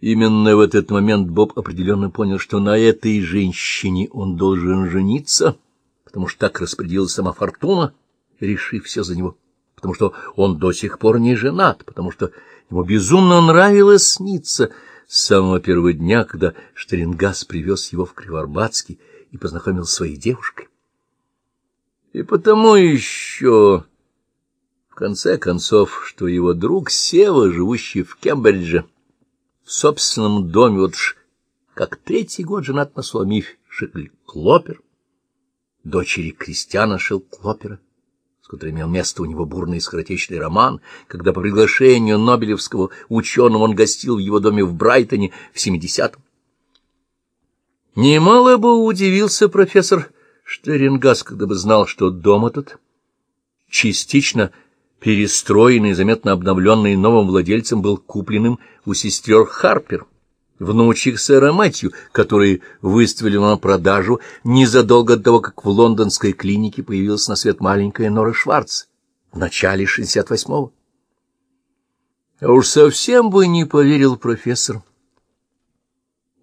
Именно в этот момент Боб определенно понял, что на этой женщине он должен жениться, потому что так распределилась сама Фортуна, решив все за него, потому что он до сих пор не женат, потому что ему безумно нравилось сниться с самого первого дня, когда Штерингас привез его в Кривоарбатский и познакомил с своей девушкой. И потому еще, в конце концов, что его друг Сева, живущий в Кембридже, в собственном доме, вот ж, как третий год женат на Суламифе Шикль Клопер, дочери Кристиана Шилклопера, с которой имел место у него бурный скоротечный роман, когда по приглашению Нобелевского ученого он гостил в его доме в Брайтоне в 70-м. Немало бы удивился профессор Штерингас, когда бы знал, что дом этот частично перестроенный, заметно обновленный новым владельцем, был купленным у сестер Харпер, внучек сэра Мэтью, которые выставили на продажу незадолго до того, как в лондонской клинике появилась на свет маленькая Нора Шварц в начале 68-го. А уж совсем бы не поверил профессор,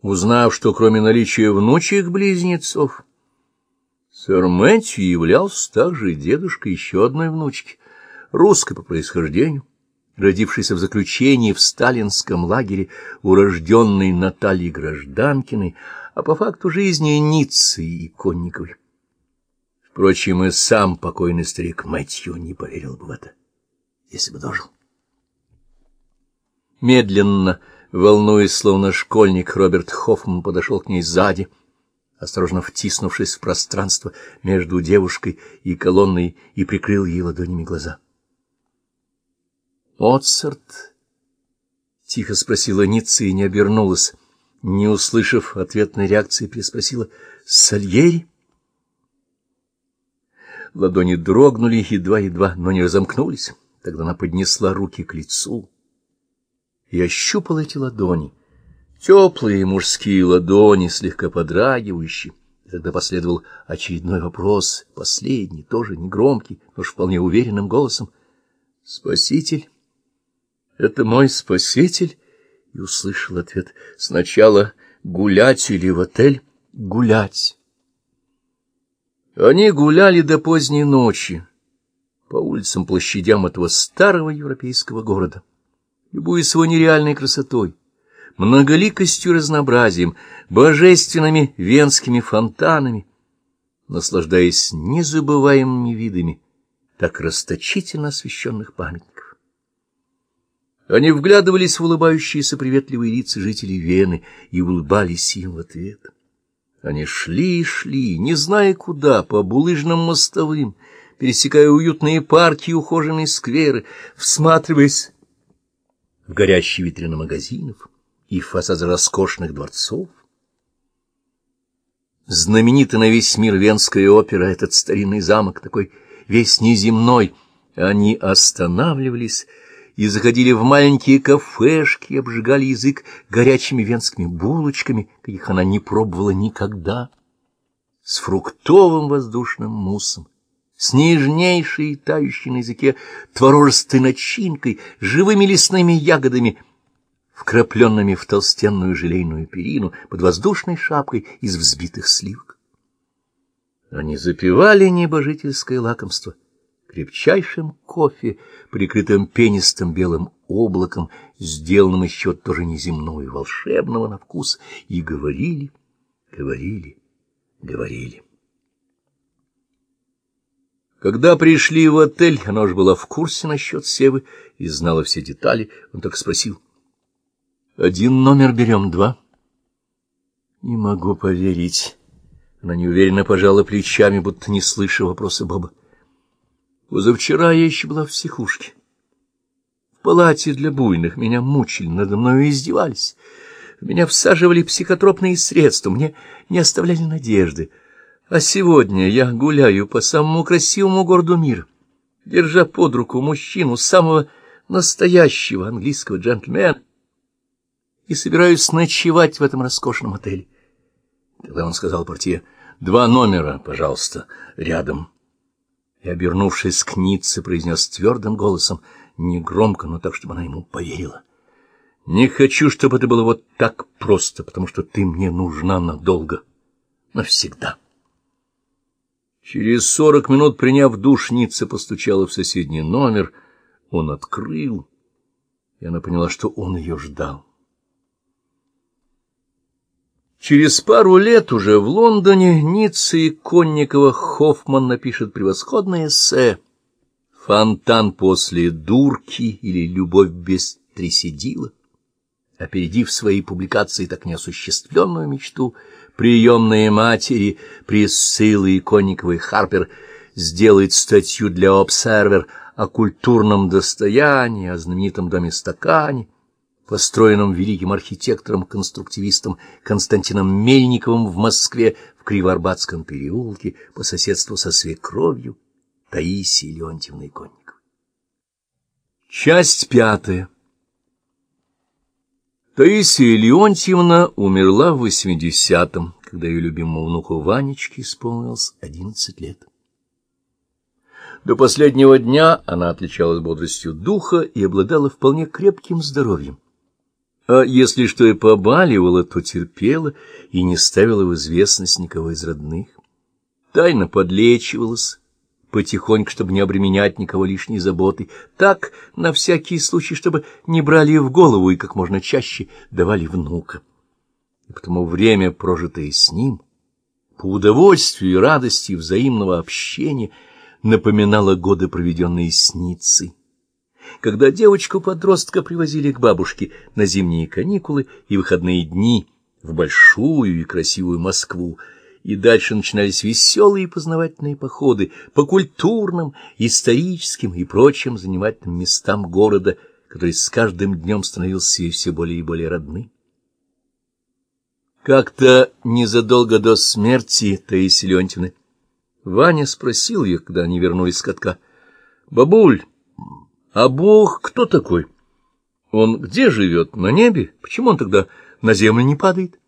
узнав, что кроме наличия внучек-близнецов, сэр Мэтью являлся также дедушкой еще одной внучки — русской по происхождению, родившейся в заключении в сталинском лагере, урожденной Натальей Гражданкиной, а по факту жизни Ниццы и Конниковой. Впрочем, и сам покойный старик Мэтью не поверил бы в это, если бы дожил. Медленно, волнуясь, словно школьник, Роберт Хоффман подошел к ней сзади, осторожно втиснувшись в пространство между девушкой и колонной, и прикрыл ей ладонями глаза. Моцарт? — тихо спросила Ницца и не обернулась. Не услышав ответной реакции, переспросила. — Сальери? Ладони дрогнули едва-едва, но не разомкнулись. Тогда она поднесла руки к лицу и ощупала эти ладони. Теплые мужские ладони, слегка подрагивающие. Тогда последовал очередной вопрос, последний, тоже негромкий, но вполне уверенным голосом. — Спаситель? Это мой спаситель? И услышал ответ. Сначала гулять или в отель? Гулять. Они гуляли до поздней ночи по улицам, площадям этого старого европейского города, любуясь его нереальной красотой, многоликостью разнообразием, божественными венскими фонтанами, наслаждаясь незабываемыми видами так расточительно освещенных памятников. Они вглядывались в улыбающиеся приветливые лица жителей Вены и улыбались им в ответ. Они шли и шли, не зная куда, по булыжным мостовым, пересекая уютные парки и ухоженные скверы, всматриваясь в горящие витрины магазинов и фасады роскошных дворцов. Знаменитый на весь мир Венская опера, этот старинный замок, такой весь неземной, они останавливались, и заходили в маленькие кафешки, обжигали язык горячими венскими булочками, каких она не пробовала никогда, с фруктовым воздушным муссом, с нежнейшей тающей на языке творожистой начинкой, живыми лесными ягодами, вкрапленными в толстенную желейную перину под воздушной шапкой из взбитых сливок. Они запивали небожительское лакомство — крепчайшим кофе, прикрытым пенистым белым облаком, сделанным еще тоже неземного и волшебного на вкус, и говорили, говорили, говорили. Когда пришли в отель, она уже была в курсе насчет Севы и знала все детали, он так спросил. — Один номер берем, два? — Не могу поверить. Она неуверенно пожала плечами, будто не слыша вопроса Боба. Позавчера я еще была в психушке. В палате для буйных меня мучили, надо мною издевались. Меня всаживали психотропные средства, мне не оставляли надежды. А сегодня я гуляю по самому красивому городу мира, держа под руку мужчину, самого настоящего английского джентльмена, и собираюсь ночевать в этом роскошном отеле. Тогда он сказал портье, «Два номера, пожалуйста, рядом» и, обернувшись к Ницце, произнес твердым голосом, негромко, но так, чтобы она ему поверила. Не хочу, чтобы это было вот так просто, потому что ты мне нужна надолго, навсегда. Через сорок минут, приняв душ, Ницца постучала в соседний номер. Он открыл, и она поняла, что он ее ждал. Через пару лет уже в Лондоне Ницца и Конникова Хоффман напишет превосходное эссе «Фонтан после дурки» или «Любовь без тряседила», опередив свои публикации так неосуществленную мечту — приемные матери Присциллы и Конниковой Харпер сделает статью для «Обсервер» о культурном достоянии, о знаменитом доме-стакане, построенном великим архитектором-конструктивистом Константином Мельниковым в Москве в Кривоарбатском переулке по соседству со свекровью Таисией Леонтьевной Конниковой. Часть пятая Таисия Леонтьевна умерла в восьмидесятом, когда ее любимому внуку Ванечке исполнилось одиннадцать лет. До последнего дня она отличалась бодростью духа и обладала вполне крепким здоровьем. А если что и побаливало, то терпела и не ставила в известность никого из родных. Тайно подлечивалась, потихоньку, чтобы не обременять никого лишней заботой, так, на всякий случай, чтобы не брали в голову и как можно чаще давали внука. И потому время, прожитое с ним, по удовольствию и радости взаимного общения, напоминало годы, проведенные с Ницей. Когда девочку-подростка привозили к бабушке на зимние каникулы и выходные дни в большую и красивую Москву, и дальше начинались веселые познавательные походы по культурным, историческим и прочим занимательным местам города, который с каждым днем становился ей все более и более родным. Как-то незадолго до смерти Таисии Леонтьевны Ваня спросил ее, когда они вернулись с катка, «Бабуль, а Бог кто такой? Он где живет? На небе? Почему он тогда на землю не падает?»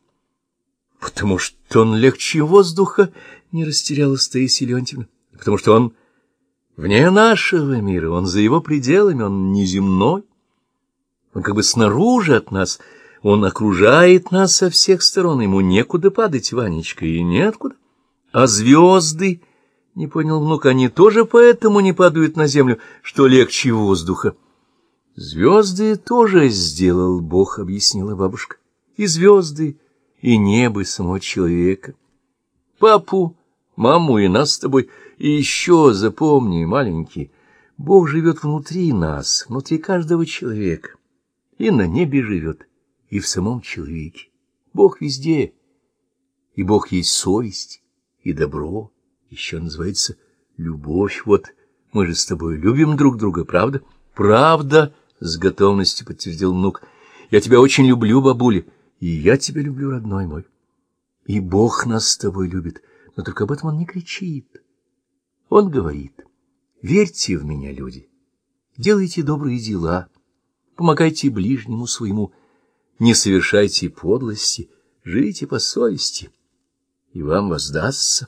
Потому что он легче воздуха, не растерялась Таисия Леонтьевна. Потому что он вне нашего мира, он за его пределами, он неземной. Он как бы снаружи от нас, он окружает нас со всех сторон, ему некуда падать, Ванечка, и неоткуда. А звезды, не понял внук, они тоже поэтому не падают на землю, что легче воздуха. Звезды тоже сделал Бог, объяснила бабушка. И звезды и небо, самого человека. Папу, маму и нас с тобой. И еще запомни, маленький, Бог живет внутри нас, внутри каждого человека. И на небе живет, и в самом человеке. Бог везде. И Бог есть совесть, и добро. Еще называется любовь. Вот мы же с тобой любим друг друга, правда? Правда, с готовностью подтвердил внук. Я тебя очень люблю, бабуля. И я тебя люблю, родной мой. И Бог нас с тобой любит, но только об этом он не кричит. Он говорит, верьте в меня, люди, делайте добрые дела, помогайте ближнему своему, не совершайте подлости, живите по совести, и вам воздастся.